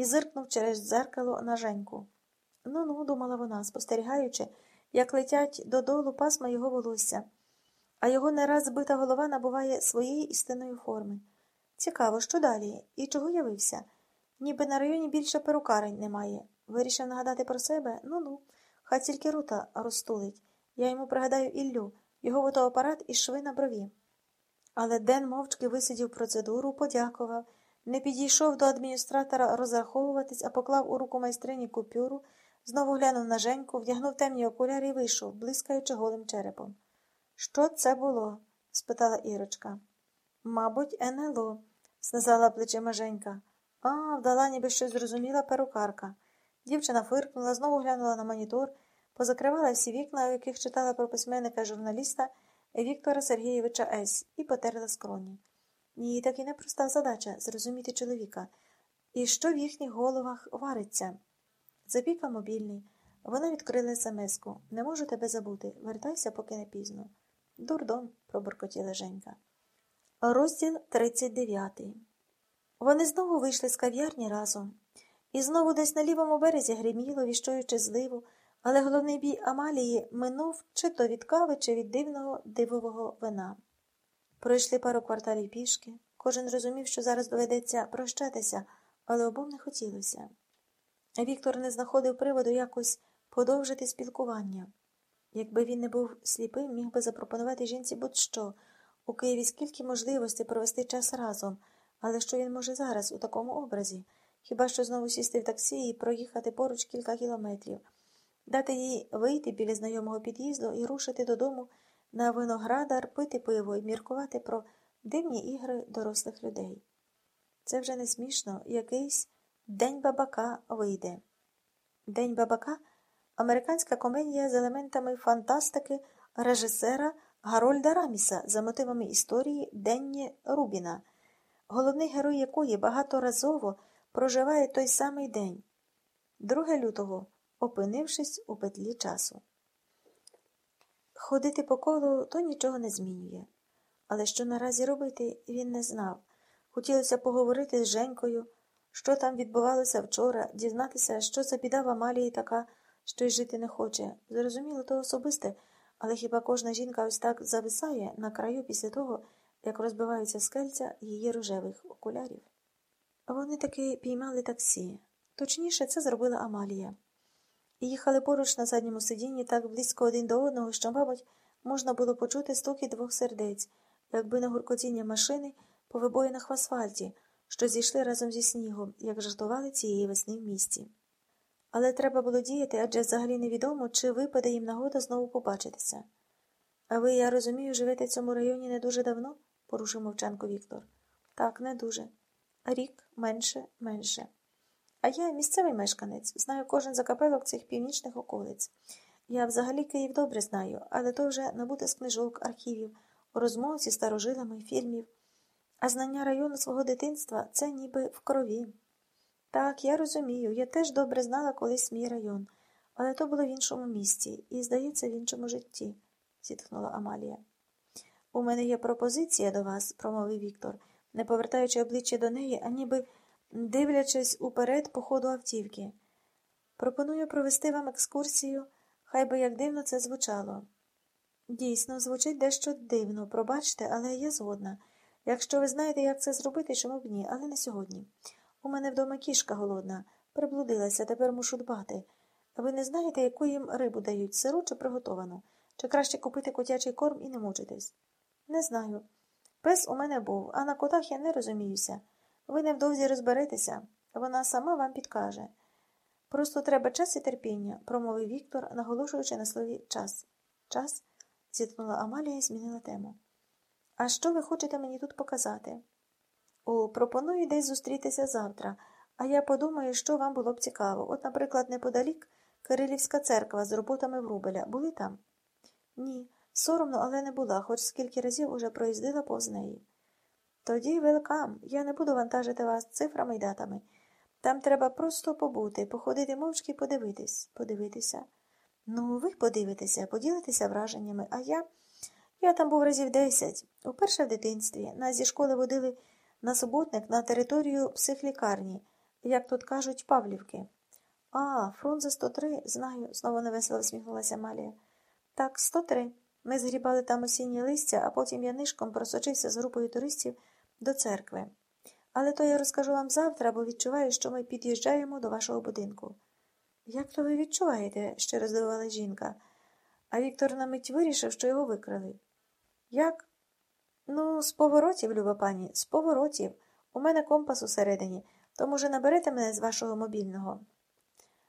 і зиркнув через дзеркало на Женьку. Ну ну, думала вона, спостерігаючи, як летять додолу пасма його волосся, а його не раз збита голова набуває своєї істинної форми. Цікаво, що далі? І чого явився? Ніби на районі більше перукарень немає. Вирішив нагадати про себе? Ну ну, хай тільки рута розтулить. Я йому пригадаю Іллю, його фотоапарат і шви на брові. Але Ден мовчки висидів процедуру, подякував, не підійшов до адміністратора розраховуватись, а поклав у руку майстрині купюру, знову глянув на Женьку, вдягнув темні окуляри і вийшов, блискаючи голим черепом. Що це було? спитала Ірочка. Мабуть, НЛО, знизала плечима Женька. А, вдала, ніби щось зрозуміла перукарка. Дівчина фиркнула, знову глянула на монітор, позакривала всі вікна, у яких читала про письменника журналіста Віктора Сергійовича С. і потерла скроні. Їй таки непроста задача зрозуміти чоловіка. І що в їхніх головах вариться? Запікла мобільний. Вона відкрила смс-ку. Не можу тебе забути. Вертайся, поки не пізно. Дурдом, пробуркотіла Женька. Розділ 39 Вони знову вийшли з кав'ярні разом. І знову десь на лівому березі гриміло, віщуючи зливу, але головний бій Амалії минув чи то від кави, чи від дивного дивового вина. Пройшли пару кварталів пішки. Кожен розумів, що зараз доведеться прощатися, але обом не хотілося. Віктор не знаходив приводу якось подовжити спілкування. Якби він не був сліпим, міг би запропонувати жінці будь-що у Києві скільки можливостей провести час разом, але що він може зараз у такому образі? Хіба що знову сісти в таксі і проїхати поруч кілька кілометрів, дати їй вийти біля знайомого під'їзду і рушити додому на виноградар, пити пиво і міркувати про дивні ігри дорослих людей. Це вже не смішно, якийсь День бабака вийде. День бабака американська комедія з елементами фантастики режисера Гарольда Раміса за мотивами історії Денні Рубіна, головний герой якої багаторазово проживає той самий день, 2 лютого, опинившись у петлі часу. Ходити по колу то нічого не змінює. Але що наразі робити, він не знав. Хотілося поговорити з Женькою, що там відбувалося вчора, дізнатися, що за біда в Амалії така, що й жити не хоче. Зрозуміло, то особисте, але хіба кожна жінка ось так зависає на краю після того, як розбиваються скельця її рожевих окулярів? Вони таки піймали таксі. Точніше, це зробила Амалія. Їхали поруч на задньому сидінні так близько один до одного, що, мабуть, можна було почути стуки двох сердець, якби на гуркотіння машини по вибоїнах в асфальті, що зійшли разом зі снігом, як жартували цієї весни в місті. Але треба було діяти, адже взагалі невідомо, чи випаде їм нагода знову побачитися. А ви, я розумію, живете в цьому районі не дуже давно? порушив мовчанку Віктор. Так, не дуже. Рік менше, менше. А я місцевий мешканець, знаю кожен закапелок цих північних околиць. Я взагалі Київ добре знаю, але то вже набути з книжок, архівів, розмов зі старожилами, фільмів. А знання району свого дитинства це ніби в крові. Так, я розумію, я теж добре знала колись мій район, але то було в іншому місті і, здається, в іншому житті, зітхнула Амалія. У мене є пропозиція до вас, промовив Віктор, не повертаючи обличчя до неї, а ніби дивлячись уперед по ходу автівки. Пропоную провести вам екскурсію, хай би як дивно це звучало. Дійсно, звучить дещо дивно, пробачте, але я згодна. Якщо ви знаєте, як це зробити, чому б ні, але не сьогодні. У мене вдома кішка голодна, приблудилася, тепер мушу дбати. Ви не знаєте, яку їм рибу дають, сиру чи приготовану? Чи краще купити котячий корм і не мучитись? Не знаю. Пес у мене був, а на котах я не розуміюся. Ви невдовзі розберетеся, вона сама вам підкаже. Просто треба час і терпіння, промовив Віктор, наголошуючи на слові час. Час? зіткнула Амалія і змінила тему. А що ви хочете мені тут показати? О, пропоную десь зустрітися завтра, а я подумаю, що вам було б цікаво. От, наприклад, неподалік Кирилівська церква з роботами Врубеля. Були там? Ні, соромно, але не була, хоч скільки разів уже проїздила повз неї. Тоді велкам, я не буду вантажити вас цифрами й датами. Там треба просто побути, походити мовчки подивитись, подивитися. Ну, ви подивитеся, поділитеся враженнями, а я. Я там був разів десять. Уперше в дитинстві. Нас зі школи водили на суботник на територію психлікарні, як тут кажуть, Павлівки. А, Фрунзе 103, знаю, знову невесело всміхнулася Малія. Так, 103. Ми згрібали там осінні листя, а потім я нишком просочився з групою туристів до церкви. Але то я розкажу вам завтра, бо відчуваю, що ми під'їжджаємо до вашого будинку. Як то ви відчуваєте? щиро здивувала жінка. А Віктор на мить вирішив, що його викрали. Як? Ну, з поворотів, люба пані, з поворотів. У мене компас усередині, то, може, наберете мене з вашого мобільного?